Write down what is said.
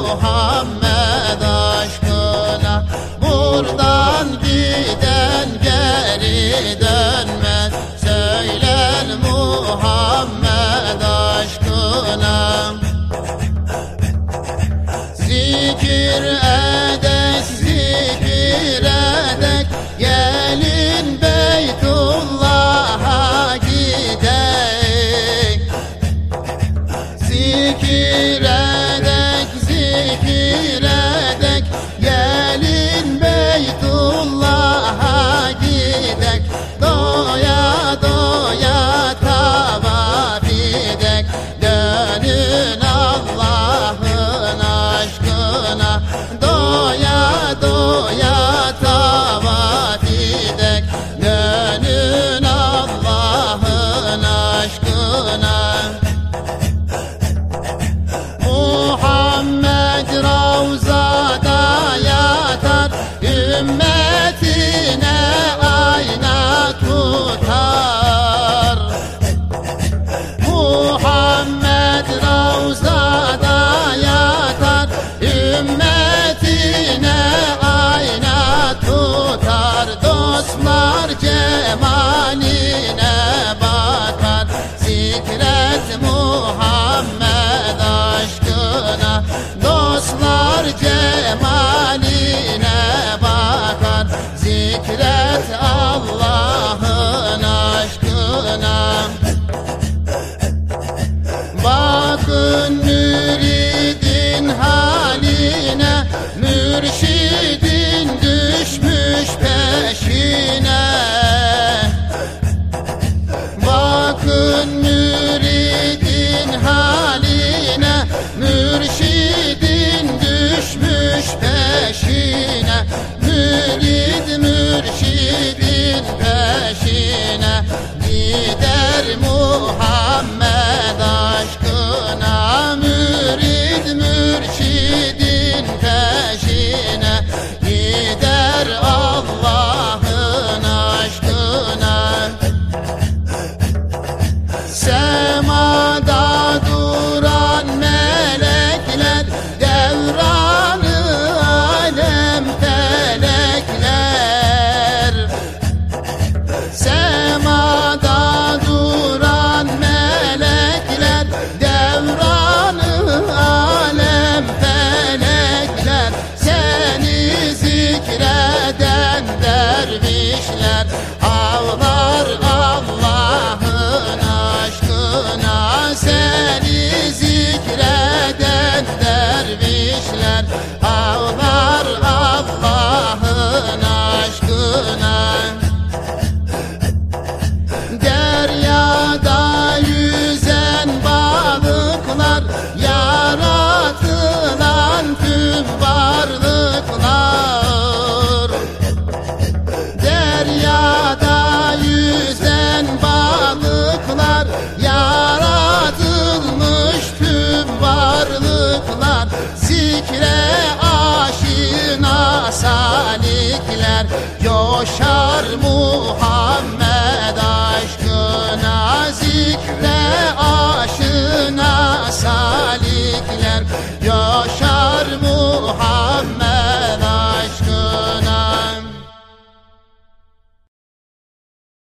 Muhammed aşkına Buradan giden geri dönmez. Söyler Muhammed aşkına. Zikir Sema koşar Muhammed